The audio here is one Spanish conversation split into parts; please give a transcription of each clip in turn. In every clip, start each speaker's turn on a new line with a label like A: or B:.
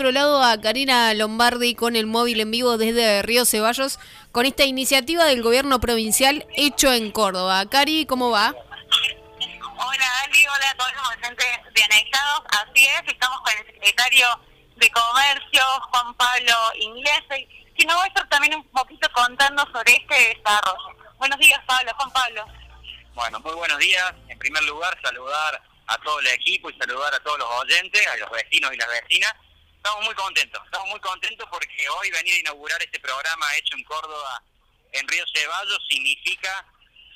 A: otro lado a Karina Lombardi con el móvil en vivo desde Río Ceballos con esta iniciativa del gobierno provincial hecho en Córdoba. Cari, ¿cómo va?
B: Hola Ali, hola a todos los oyentes de Anexados. Así es, estamos con el secretario de Comercio, Juan Pablo Inglés, que nos va a estar también un poquito contando sobre este desarrollo. Buenos días, Pablo. Juan Pablo.
C: Bueno, muy buenos días. En primer lugar, saludar a todo el equipo y saludar a todos los oyentes, a los vecinos y las vecinas. Estamos muy contentos, estamos muy contentos porque hoy venir a inaugurar este programa hecho en Córdoba, en Río Ceballos, significa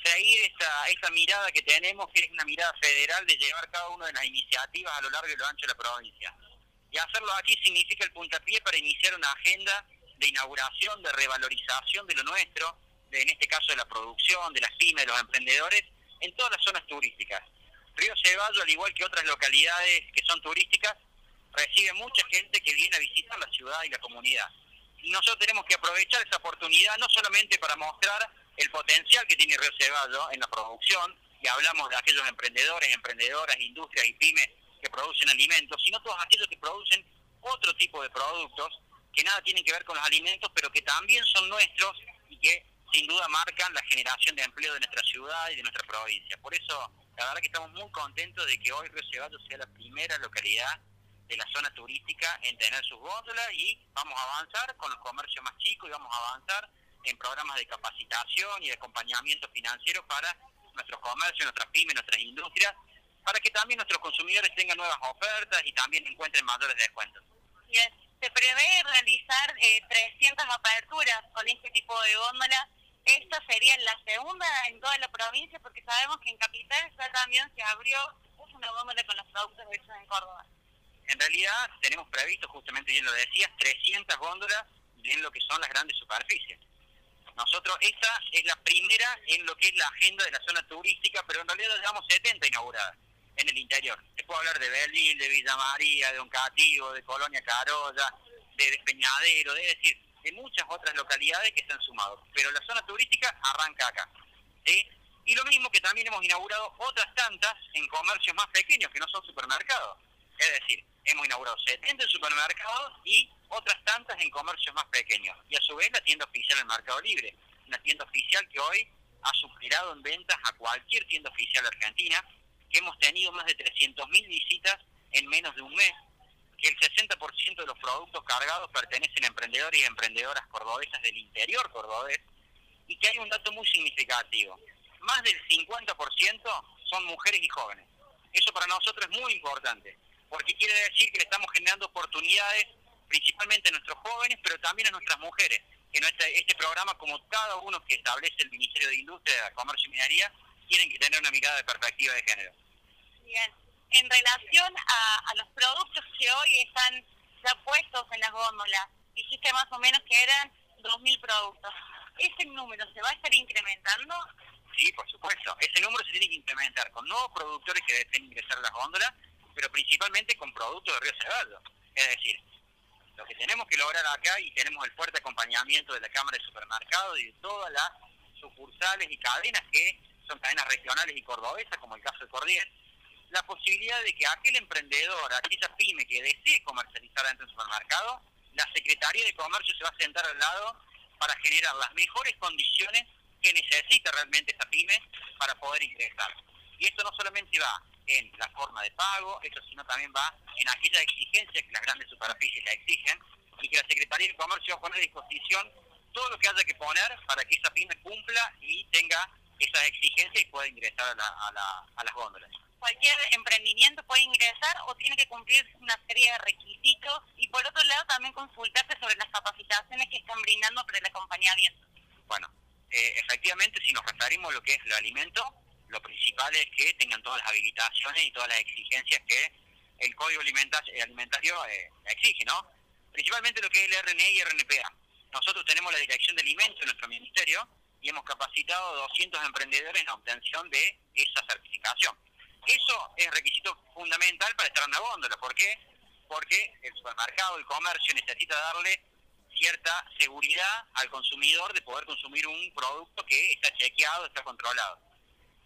C: seguir esta, esta mirada que tenemos, que es una mirada federal de llevar cada una de las iniciativas a lo largo y lo ancho de la provincia. Y hacerlo aquí significa el puntapié para iniciar una agenda de inauguración, de revalorización de lo nuestro, de, en este caso de la producción, de las pymes, de los emprendedores, en todas las zonas turísticas. Río Ceballo, al igual que otras localidades que son turísticas, recibe mucha gente que viene a visitar la ciudad y la comunidad. Y nosotros tenemos que aprovechar esa oportunidad no solamente para mostrar el potencial que tiene Río Ceballo en la producción, y hablamos de aquellos emprendedores, emprendedoras, industrias y pymes que producen alimentos, sino todos aquellos que producen otro tipo de productos que nada tienen que ver con los alimentos, pero que también son nuestros y que sin duda marcan la generación de empleo de nuestra ciudad y de nuestra provincia. Por eso, la verdad que estamos muy contentos de que hoy Río Ceballos sea la primera localidad de la zona turística en tener sus góndolas y vamos a avanzar con los comercios más chicos y vamos a avanzar en programas de capacitación y de acompañamiento financiero para nuestros comercios, nuestras pymes, nuestras industrias, para que también nuestros consumidores tengan nuevas ofertas y también encuentren mayores descuentos.
B: Bien, se prevé realizar eh, 300 aperturas con este tipo de góndolas. Esta sería la segunda en toda la provincia porque sabemos que en Capital ya también se abrió una góndola con los productos hechos en Córdoba.
C: En realidad tenemos previsto, justamente bien lo decías, 300 góndolas en lo que son las grandes superficies. Nosotros, esta es la primera en lo que es la agenda de la zona turística, pero en realidad llevamos 70 inauguradas en el interior. Te puedo hablar de Belville, de Villa María, de Oncativo, de Colonia Carolla, de Despeñadero, de decir, de muchas otras localidades que están sumados. Pero la zona turística arranca acá. ¿sí? Y lo mismo que también hemos inaugurado otras tantas en comercios más pequeños que no son supermercados. Es decir, hemos inaugurado 70 supermercados y otras tantas en comercios más pequeños. Y a su vez la tienda oficial del Mercado Libre, una tienda oficial que hoy ha superado en ventas a cualquier tienda oficial argentina, que hemos tenido más de 300.000 visitas en menos de un mes, que el 60% de los productos cargados pertenecen a emprendedores y emprendedoras cordobesas del interior cordobés, y que hay un dato muy significativo. Más del 50% son mujeres y jóvenes. Eso para nosotros es muy importante, porque quiere decir que le estamos generando oportunidades principalmente a nuestros jóvenes, pero también a nuestras mujeres, que este, este programa, como cada uno que establece el Ministerio de Industria, Comercio y Minería, tienen que tener una mirada de perspectiva de género.
B: Bien, en relación a, a los productos que hoy están ya puestos en las góndolas, dijiste más o menos que eran 2.000 productos. ¿Ese número se va a estar incrementando?
C: Sí, por supuesto. Ese número se tiene que incrementar con nuevos productores que deseen ingresar a las góndolas, pero principalmente con productos de Río Ceballos. Es decir, lo que tenemos que lograr acá, y tenemos el fuerte acompañamiento de la Cámara de Supermercados y de todas las sucursales y cadenas que son cadenas regionales y cordobesas, como el caso de Cordier, la posibilidad de que aquel emprendedor, aquella pyme que desee comercializar dentro del supermercado, la Secretaría de Comercio se va a sentar al lado para generar las mejores condiciones que necesita realmente esa pyme para poder ingresar. Y esto no solamente va en la forma de pago, esto sino también va en aquellas exigencias que las grandes superficies le exigen y que la Secretaría de Comercio va a poner a disposición todo lo que haya que poner para que esa pyme cumpla y tenga esas exigencias y pueda ingresar a, la, a, la, a las góndolas.
B: ¿Cualquier emprendimiento puede ingresar o tiene que cumplir una serie de requisitos? Y por otro lado, también consultarte sobre las capacitaciones que están brindando para el acompañamiento.
C: Bueno, eh, efectivamente, si nos referimos a lo que es el alimento, lo principal es que tengan todas las habilitaciones y todas las exigencias que el Código Alimentario eh, exige, ¿no? Principalmente lo que es el RNE y RNPA. Nosotros tenemos la Dirección de Alimentos en nuestro ministerio y hemos capacitado a 200 emprendedores en la obtención de esa certificación. Eso es requisito fundamental para estar en una góndola. ¿Por qué? Porque el supermercado, el comercio necesita darle cierta seguridad al consumidor de poder consumir un producto que está chequeado, está controlado.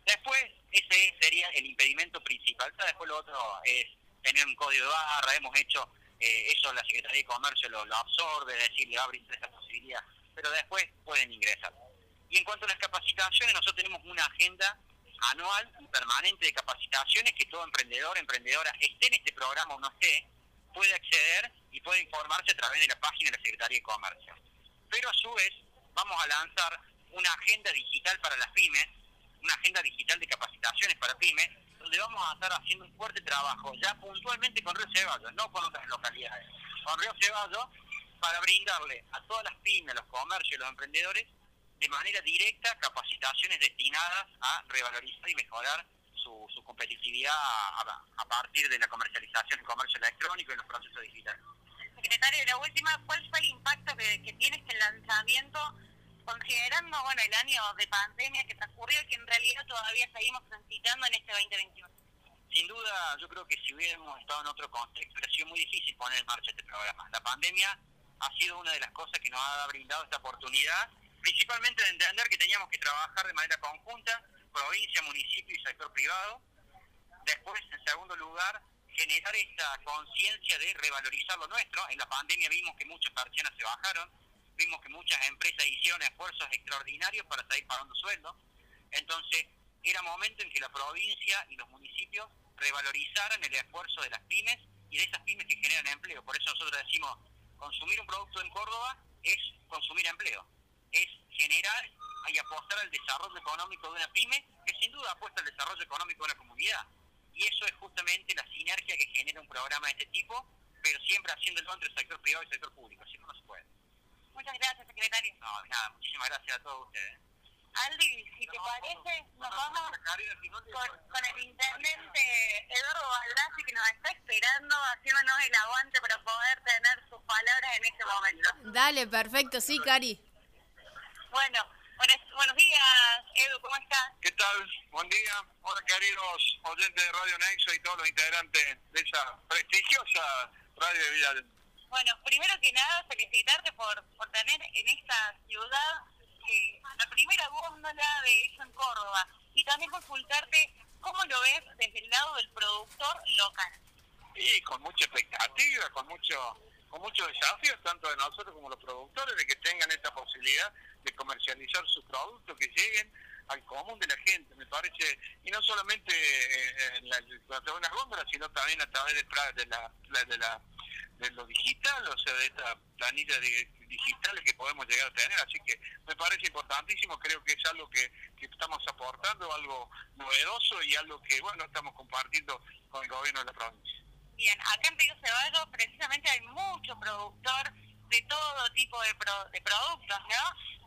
C: Después, ese sería el impedimento principal. Después lo otro es tener un código de barra. Hemos hecho eh, eso la Secretaría de Comercio lo, absorbe, es decir, le va a brindar esa posibilidad, pero después pueden ingresar. Y en cuanto a las capacitaciones, nosotros tenemos una agenda anual y permanente de capacitaciones que todo emprendedor, emprendedora, esté en este programa o no esté, puede acceder y puede informarse a través de la página de la Secretaría de Comercio. Pero a su vez, vamos a lanzar una agenda digital para las pymes, una agenda digital de capacitaciones para pymes, donde vamos a estar haciendo un fuerte trabajo, ya puntualmente con Río Ceballos, no con otras localidades, con Río Ceballos, para brindarle a todas las pymes, los comercios, los emprendedores, de manera directa capacitaciones destinadas a revalorizar y mejorar su, su competitividad a, a, partir de la comercialización y comercio electrónico y los procesos digitales.
B: Secretario, la última, ¿cuál fue el impacto que, que tiene este lanzamiento considerando bueno el año de pandemia que transcurrió y que en realidad todavía seguimos transitando en este 2021?
C: Sin duda, yo creo que si hubiéramos estado en otro contexto, hubiera sido muy difícil poner en marcha este programa. La pandemia ha sido una de las cosas que nos ha brindado esta oportunidad principalmente de entender que teníamos que trabajar de manera conjunta, provincia, municipio y sector privado. Después, en segundo lugar, generar esta conciencia de revalorizar lo nuestro. En la pandemia vimos que muchas persianas se bajaron, vimos que muchas empresas hicieron esfuerzos extraordinarios para seguir pagando sueldos. Entonces, era momento en que la provincia y los municipios revalorizaran el esfuerzo de las pymes y de esas pymes que generan empleo. Por eso nosotros decimos, consumir un producto en Córdoba es consumir empleo es generar y apostar al desarrollo económico de una pyme, que sin duda apuesta al desarrollo económico de una comunidad. Y eso es justamente la sinergia que genera un programa de este tipo, pero siempre haciéndolo entre el sector privado y el sector público, si no, no se puede.
B: Muchas gracias, secretario.
C: No, nada, muchísimas gracias a todos ustedes.
B: Aldi, si te parece, nos vamos con, con, el intendente Eduardo Baldassi que nos está esperando, haciéndonos el aguante para poder tener sus palabras en este momento.
A: Dale, perfecto, sí, Cari.
B: Bueno, buenos, días, Edu, ¿cómo estás?
D: ¿Qué tal? Buen día. Hola, queridos oyentes de Radio Nexo y todos los integrantes de esa prestigiosa radio de Villa
B: Bueno, primero que nada, felicitarte por, por tener en esta ciudad eh, la primera góndola de eso en Córdoba y también consultarte cómo lo ves desde el lado del productor local.
D: Y con mucha expectativa, con mucho con muchos desafíos, tanto de nosotros como los productores, de que tengan esta posibilidad de comercializar sus productos, que lleguen al común de la gente, me parece, y no solamente eh, en la, de una góndola, sino también a través la, de, la, de lo digital, o sea, de esta planilla de, digitales que podemos llegar a tener, así que me parece importantísimo, creo que es algo que, que estamos aportando, algo novedoso y algo que, bueno, estamos compartiendo con el gobierno de la provincia.
B: Bien, acá en Río Ceballos precisamente hay mucho productor de todo tipo de, de productos, ¿no?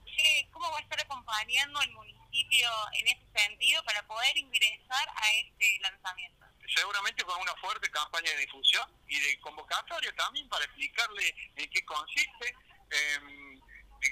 B: ¿Cómo va a estar acompañando el municipio en ese sentido para poder ingresar a este lanzamiento?
D: Seguramente con una fuerte campaña de difusión y de convocatoria también para explicarle en qué consiste, eh,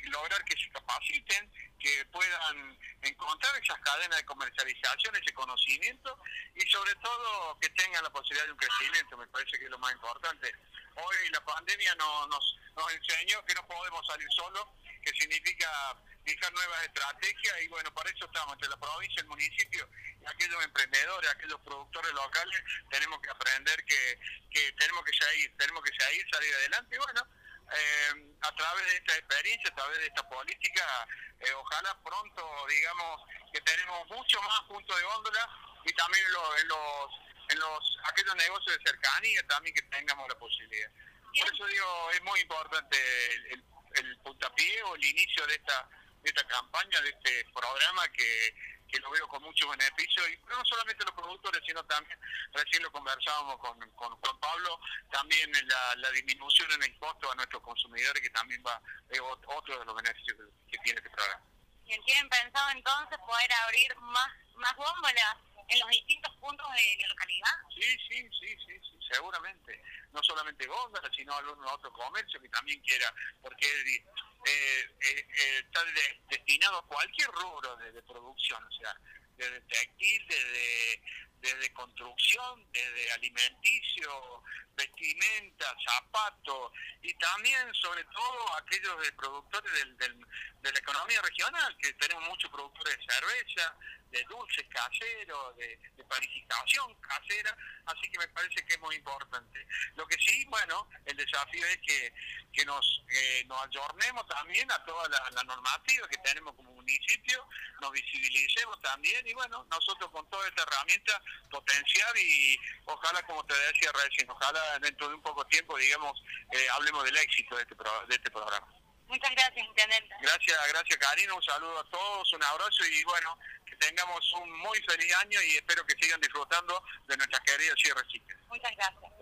D: lograr que se capaciten, que puedan encontrar esas cadenas de comercialización, ese conocimiento y sobre todo que tengan la posibilidad de un crecimiento, me parece que es lo más importante. Hoy la pandemia nos, nos enseñó que no podemos salir solos, que significa fijar nuevas estrategias y bueno, para eso estamos entre la provincia, el municipio y aquellos emprendedores, aquellos productores locales, tenemos que aprender que, que tenemos que seguir, tenemos que seguir, salir adelante y bueno, eh, a través de esta experiencia, a través de esta política, eh, ojalá pronto, digamos, que tenemos mucho más puntos de góndola y también en los, en los, en los aquellos negocios de cercanía también que tengamos la posibilidad. Por eso digo, es muy importante el, el, puntapié o el inicio de esta, de esta campaña, de este programa que, que lo veo con mucho beneficio, y no solamente los productores, sino también, recién lo conversábamos con, con Juan Pablo, también la, la disminución en el costo a nuestros consumidores, que también va es otro de los beneficios que, tiene este programa.
B: ¿Y tienen pensado entonces poder abrir más, más góndolas en los distintos puntos de la localidad?
D: Sí, sí, sí, sí, sí seguramente. No solamente góndolas, sino algún otro comercio que también quiera, porque eh, eh, eh, está destinado a cualquier rubro de, producción, o sea, desde textil, desde, desde construcción, desde alimenticio, vestimenta, zapatos y también sobre todo aquellos de productores del, del, de la economía regional, que tenemos muchos productores de cerveza, de dulces caseros, de, de panificación casera, así que me parece que es muy importante. Lo que sí, bueno, el desafío es que, que nos, eh, nos ayornemos también a toda la, la normativa que tenemos como municipio, nos visibilicemos también y bueno, nosotros con toda esta herramienta potenciar y ojalá, como te decía recién, ojalá dentro de un poco tiempo, digamos, eh, hablemos del éxito de este, pro- de este programa.
B: Muchas gracias, Intendente.
D: Gracias, gracias Karina, un saludo a todos, un abrazo y bueno, que tengamos un muy feliz año y espero que sigan disfrutando de nuestra querida Sierra Chica.
B: Muchas gracias.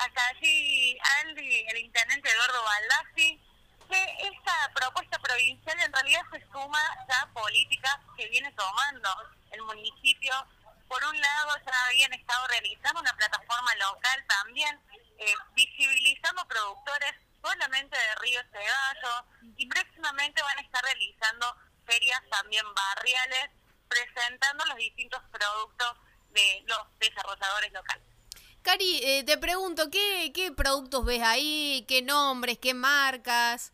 B: Hasta allí, Andy, el intendente Eduardo Baldassi, que esta propuesta provincial en realidad se suma ya a políticas que viene tomando el municipio. Por un lado, ya habían estado realizando una plataforma local también, eh, visibilizando productores solamente de Río Ceballos y próximamente van a estar realizando ferias también barriales, presentando los distintos productos de los desarrolladores locales.
A: Cari, eh, te pregunto, ¿qué, ¿qué productos ves ahí? ¿Qué nombres? ¿Qué marcas?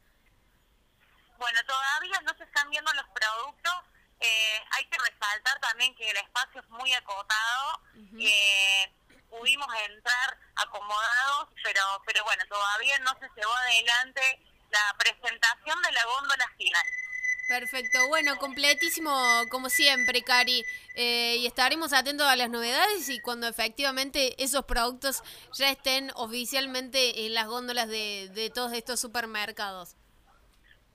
B: Bueno, todavía no se están viendo los productos. Eh, hay que resaltar también que el espacio es muy acotado. Eh, pudimos entrar acomodados, pero pero bueno, todavía no se llevó adelante la presentación de la góndola final.
A: Perfecto, bueno, completísimo como siempre, Cari. Eh, y estaremos atentos a las novedades y cuando efectivamente esos productos ya estén oficialmente en las góndolas de, de todos estos supermercados.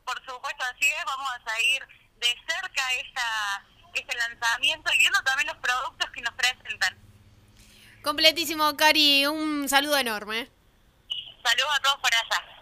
B: Por supuesto, así es, vamos a seguir de cerca esta, este lanzamiento y viendo también los productos que nos presentan.
A: Completísimo, Cari. Un saludo enorme.
B: Saludos a todos por allá.